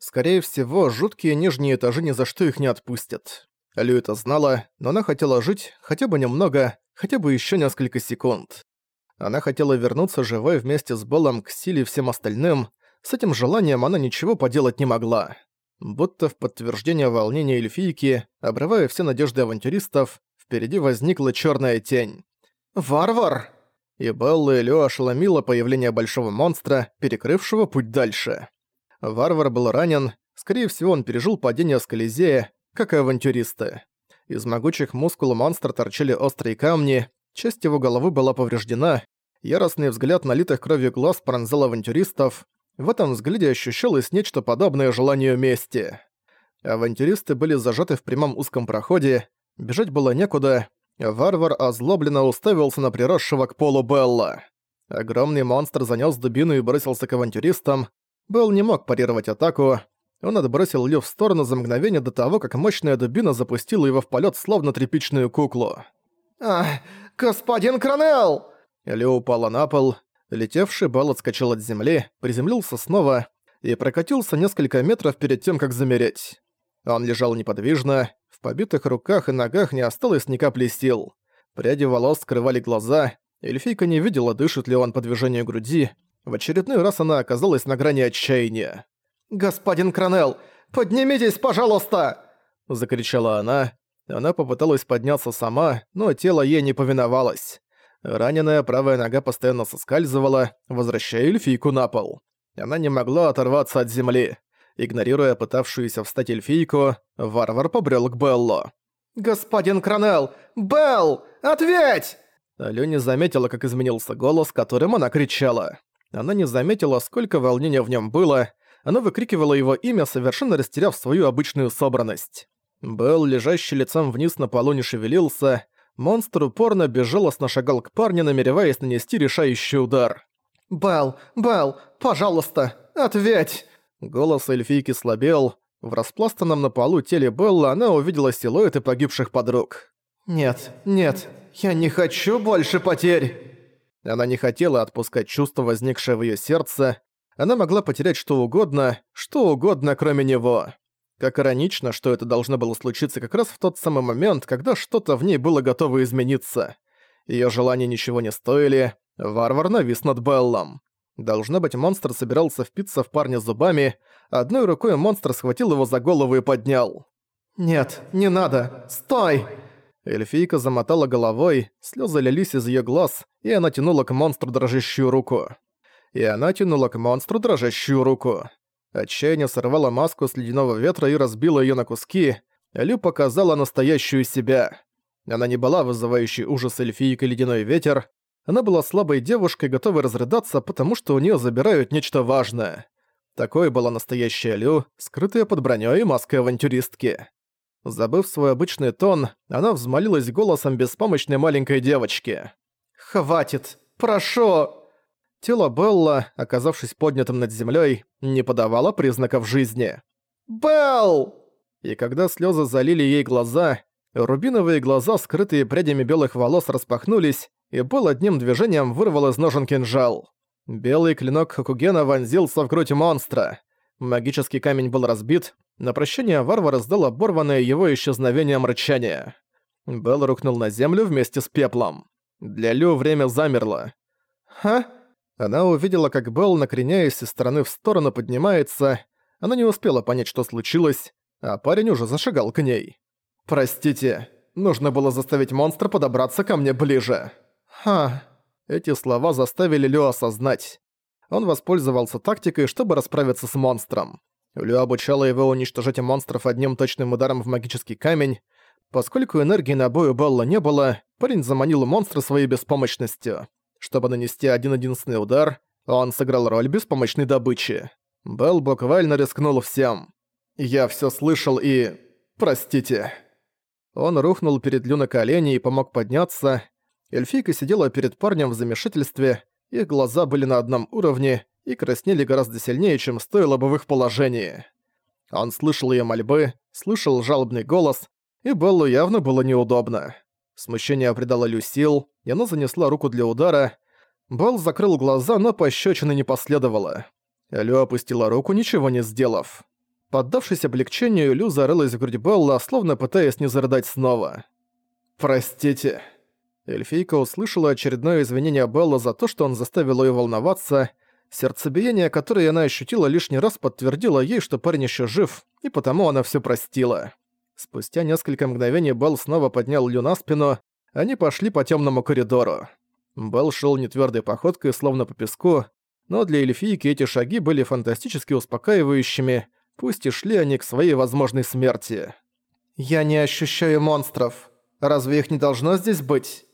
Скорее всего, жуткие нижние этажи ни за что их не отпустят. Лю это знала, но она хотела жить хотя бы немного, хотя бы еще несколько секунд. Она хотела вернуться живой вместе с Беллом к силе всем остальным. С этим желанием она ничего поделать не могла. Будто в подтверждение волнения эльфийки, обрывая все надежды авантюристов, впереди возникла черная тень. «Варвар!» И Белла и Лё ошеломило появление большого монстра, перекрывшего путь дальше. Варвар был ранен, скорее всего он пережил падение с Колизея, как и авантюристы. Из могучих мускул монстра торчали острые камни, часть его головы была повреждена, яростный взгляд налитых кровью глаз пронзал авантюристов, в этом взгляде ощущалось нечто подобное желанию мести. Авантюристы были зажаты в прямом узком проходе, бежать было некуда, варвар озлобленно уставился на приросшего к полу Белла. Огромный монстр занёс дубину и бросился к авантюристам. Белл не мог парировать атаку, он отбросил Лю в сторону за мгновение до того, как мощная дубина запустила его в полет словно тряпичную куклу. «Ах, господин Кронелл!» Лю упала на пол. Летевший Бал отскочил от земли, приземлился снова и прокатился несколько метров перед тем, как замереть. Он лежал неподвижно, в побитых руках и ногах не осталось ни капли сил. Пряди волос скрывали глаза, эльфийка не видела, дышит ли он по движению груди. В очередной раз она оказалась на грани отчаяния. «Господин Кронелл, поднимитесь, пожалуйста!» Закричала она. Она попыталась подняться сама, но тело ей не повиновалось. Раненая правая нога постоянно соскальзывала, возвращая эльфийку на пол. Она не могла оторваться от земли. Игнорируя пытавшуюся встать эльфийку, варвар побрел к Беллу. «Господин Кронелл! Белл! Ответь!» Алё не заметила, как изменился голос, которым она кричала. Она не заметила, сколько волнения в нем было, она выкрикивала его имя, совершенно растеряв свою обычную собранность. Белл, лежащий лицом вниз на полу, не шевелился. Монстр упорно безжалостно шагал к парню, намереваясь нанести решающий удар. «Белл, Белл, пожалуйста, ответь!» Голос эльфийки слабел. В распластанном на полу теле Белла она увидела силуэты погибших подруг. «Нет, нет, я не хочу больше потерь!» Она не хотела отпускать чувство, возникшее в её сердце, она могла потерять что угодно, что угодно, кроме него. Как иронично, что это должно было случиться как раз в тот самый момент, когда что-то в ней было готово измениться. Её желания ничего не стоили, варвар навис над Беллом. Должно быть, монстр собирался впиться в парня зубами, одной рукой монстр схватил его за голову и поднял. «Нет, не надо! Стой!» Эльфийка замотала головой, слезы лились из её глаз, и она тянула к монстру дрожащую руку и она тянула к монстру дрожащую руку. Отчаяние сорвало маску с ледяного ветра и разбило её на куски. Лю показала настоящую себя. Она не была вызывающей ужас эльфийкой ледяной ветер. Она была слабой девушкой, готовой разрыдаться, потому что у неё забирают нечто важное. Такой была настоящая Лю, скрытая под бронёй и маской авантюристки. Забыв свой обычный тон, она взмолилась голосом беспомощной маленькой девочки. «Хватит! Прошу!» Тело Белла, оказавшись поднятым над землей, не подавало признаков жизни. «Белл!» И когда слезы залили ей глаза, рубиновые глаза, скрытые прядями белых волос, распахнулись, и Белл одним движением вырвал из ножен кинжал. Белый клинок Хакугена вонзился в грудь монстра. Магический камень был разбит, на прощание варвар издал оборванное его исчезновением рычание. Белл рухнул на землю вместе с пеплом. Для Лю время замерло. «Ха?» Она увидела, как Белл, накреняясь из стороны в сторону, поднимается. Она не успела понять, что случилось, а парень уже зашагал к ней. «Простите, нужно было заставить монстра подобраться ко мне ближе». «Ха». Эти слова заставили Лю осознать. Он воспользовался тактикой, чтобы расправиться с монстром. Лю обучала его уничтожать монстров одним точным ударом в магический камень. Поскольку энергии на бой у Белла не было, парень заманил монстра своей беспомощностью. Чтобы нанести один-единственный удар, он сыграл роль беспомощной добычи. Белл буквально рискнул всем. «Я всё слышал и... простите». Он рухнул перед Лю на колени и помог подняться. Эльфийка сидела перед парнем в замешательстве, их глаза были на одном уровне и краснели гораздо сильнее, чем стоило бы в их положении. Он слышал её мольбы, слышал жалобный голос, и Беллу явно было неудобно. Смущение придало Лю сил, и она занесла руку для удара. Белл закрыл глаза, но пощёчины не последовало. Лю опустила руку, ничего не сделав. Поддавшись облегчению, Лю зарылась в грудь Белла, словно пытаясь не зарыдать снова. «Простите». Эльфийка услышала очередное извинение Белла за то, что он заставил ее волноваться. Сердцебиение, которое она ощутила лишний раз, подтвердило ей, что парень еще жив, и потому она все простила. Спустя несколько мгновений Белл снова поднял Лю на спину, они пошли по темному коридору. Белл шел нетвердой походкой, словно по песку, но для эльфийки эти шаги были фантастически успокаивающими, пусть и шли они к своей возможной смерти. «Я не ощущаю монстров. Разве их не должно здесь быть?»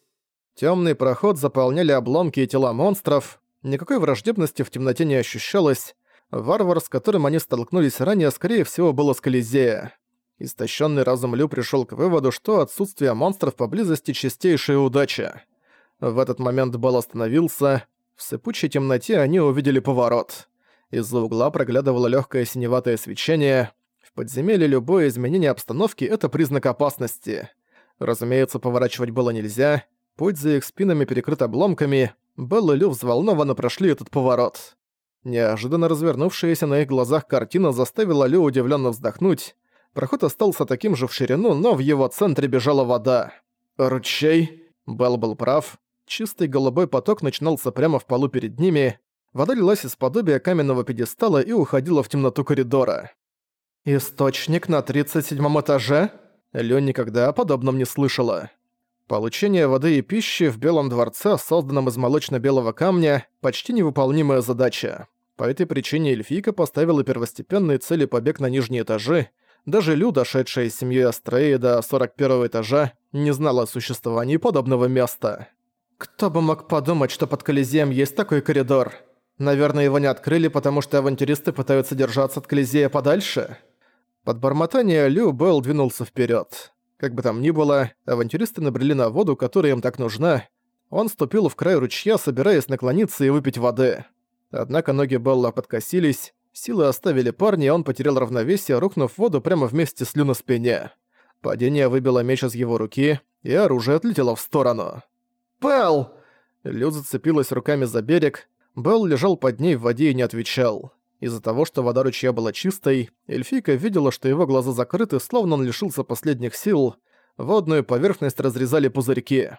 Темный проход заполняли обломки и тела монстров, никакой враждебности в темноте не ощущалось, варвар, с которым они столкнулись ранее, скорее всего, было с Колизея. Истощенный разум Лю пришел к выводу, что отсутствие монстров поблизости – чистейшая удача. В этот момент Бал остановился. В сыпучей темноте они увидели поворот. Из-за угла проглядывало легкое синеватое свечение. В подземелье любое изменение обстановки – это признак опасности. Разумеется, поворачивать было нельзя – Путь за их спинами перекрыт обломками, Белл и Лю взволнованно прошли этот поворот. Неожиданно развернувшаяся на их глазах картина заставила Лю удивленно вздохнуть. Проход остался таким же в ширину, но в его центре бежала вода. «Ручей?» Белл был прав. Чистый голубой поток начинался прямо в полу перед ними. Вода лилась из подобия каменного пьедестала и уходила в темноту коридора. «Источник на 37 этаже?» Лю никогда о подобном не слышала. Получение воды и пищи в Белом дворце, созданном из молочно-белого камня, почти невыполнимая задача. По этой причине эльфийка поставила первостепенные цели побег на нижние этажи. Даже Лю, дошедшая с семьей Астреи до 41 этажа, не знала о существовании подобного места. Кто бы мог подумать, что под Колизеем есть такой коридор? Наверное, его не открыли, потому что авантюристы пытаются держаться от Колизея подальше? Под бормотание Лю Белл двинулся вперед. Как бы там ни было, авантюристы набрели на воду, которая им так нужна. Он ступил в край ручья, собираясь наклониться и выпить воды. Однако ноги Белла подкосились, силы оставили парня, и он потерял равновесие, рухнув в воду прямо вместе с Лю на спине. Падение выбило меч из его руки, и оружие отлетело в сторону. «Белл!» Лю зацепилась руками за берег, Белл лежал под ней в воде и не отвечал. Из-за того, что вода ручья была чистой, эльфийка видела, что его глаза закрыты, словно он лишился последних сил. Водную поверхность разрезали пузырьки.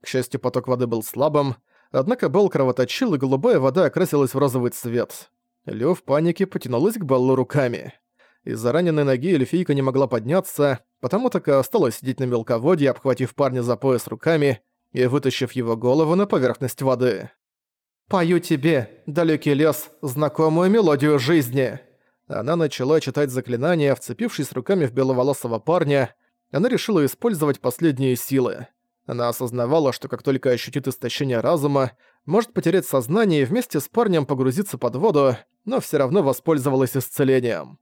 К счастью, поток воды был слабым, однако Белл кровоточил, и голубая вода окрасилась в розовый цвет. Лё в панике потянулась к Беллу руками. Из-за раненой ноги эльфийка не могла подняться, потому так и осталась сидеть на мелководье, обхватив парня за пояс руками и вытащив его голову на поверхность воды. «Пою тебе, далекий лес, знакомую мелодию жизни!» Она начала читать заклинания, вцепившись руками в беловолосого парня. Она решила использовать последние силы. Она осознавала, что как только ощутит истощение разума, может потерять сознание и вместе с парнем погрузиться под воду, но все равно воспользовалась исцелением.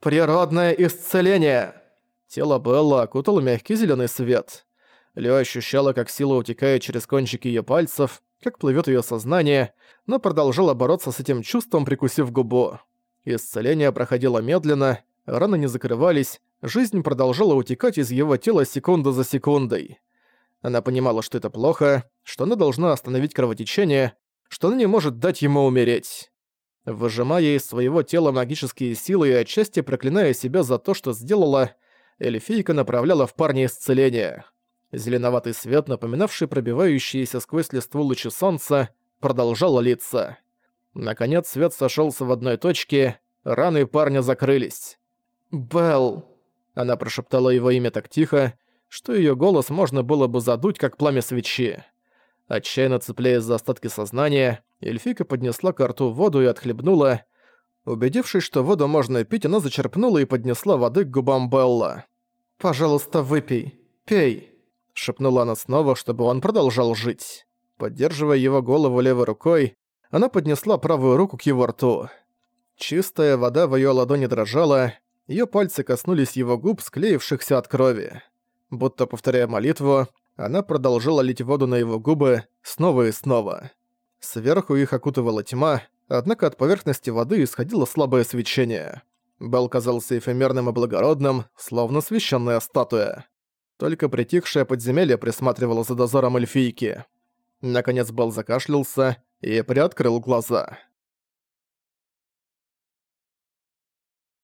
«Природное исцеление!» Тело Белла окутал мягкий зеленый свет. Лё ощущала, как сила утекает через кончики ее пальцев, как плывет ее сознание, но продолжала бороться с этим чувством, прикусив губу. Исцеление проходило медленно, раны не закрывались, жизнь продолжала утекать из его тела секунду за секундой. Она понимала, что это плохо, что она должна остановить кровотечение, что она не может дать ему умереть. Выжимая из своего тела магические силы и отчасти проклиная себя за то, что сделала, эльфийка направляла в парня исцеление. Зеленоватый свет, напоминавший пробивающиеся сквозь листву лучи солнца, продолжал литься. Наконец свет сошелся в одной точке, раны парня закрылись. «Белл!» Она прошептала его имя так тихо, что ее голос можно было бы задуть, как пламя свечи. Отчаянно цепляясь за остатки сознания, эльфика поднесла к рту воду и отхлебнула. Убедившись, что воду можно пить, она зачерпнула и поднесла воды к губам Белла. «Пожалуйста, выпей. Пей». — шепнула она снова, чтобы он продолжал жить. Поддерживая его голову левой рукой, она поднесла правую руку к его рту. Чистая вода в её ладони дрожала, её пальцы коснулись его губ, склеившихся от крови. Будто повторяя молитву, она продолжала лить воду на его губы снова и снова. Сверху их окутывала тьма, однако от поверхности воды исходило слабое свечение. Белл казался эфемерным и благородным, словно священная статуя. Только притихшее подземелье присматривало за дозором эльфийки. Наконец Бал закашлялся и приоткрыл глаза.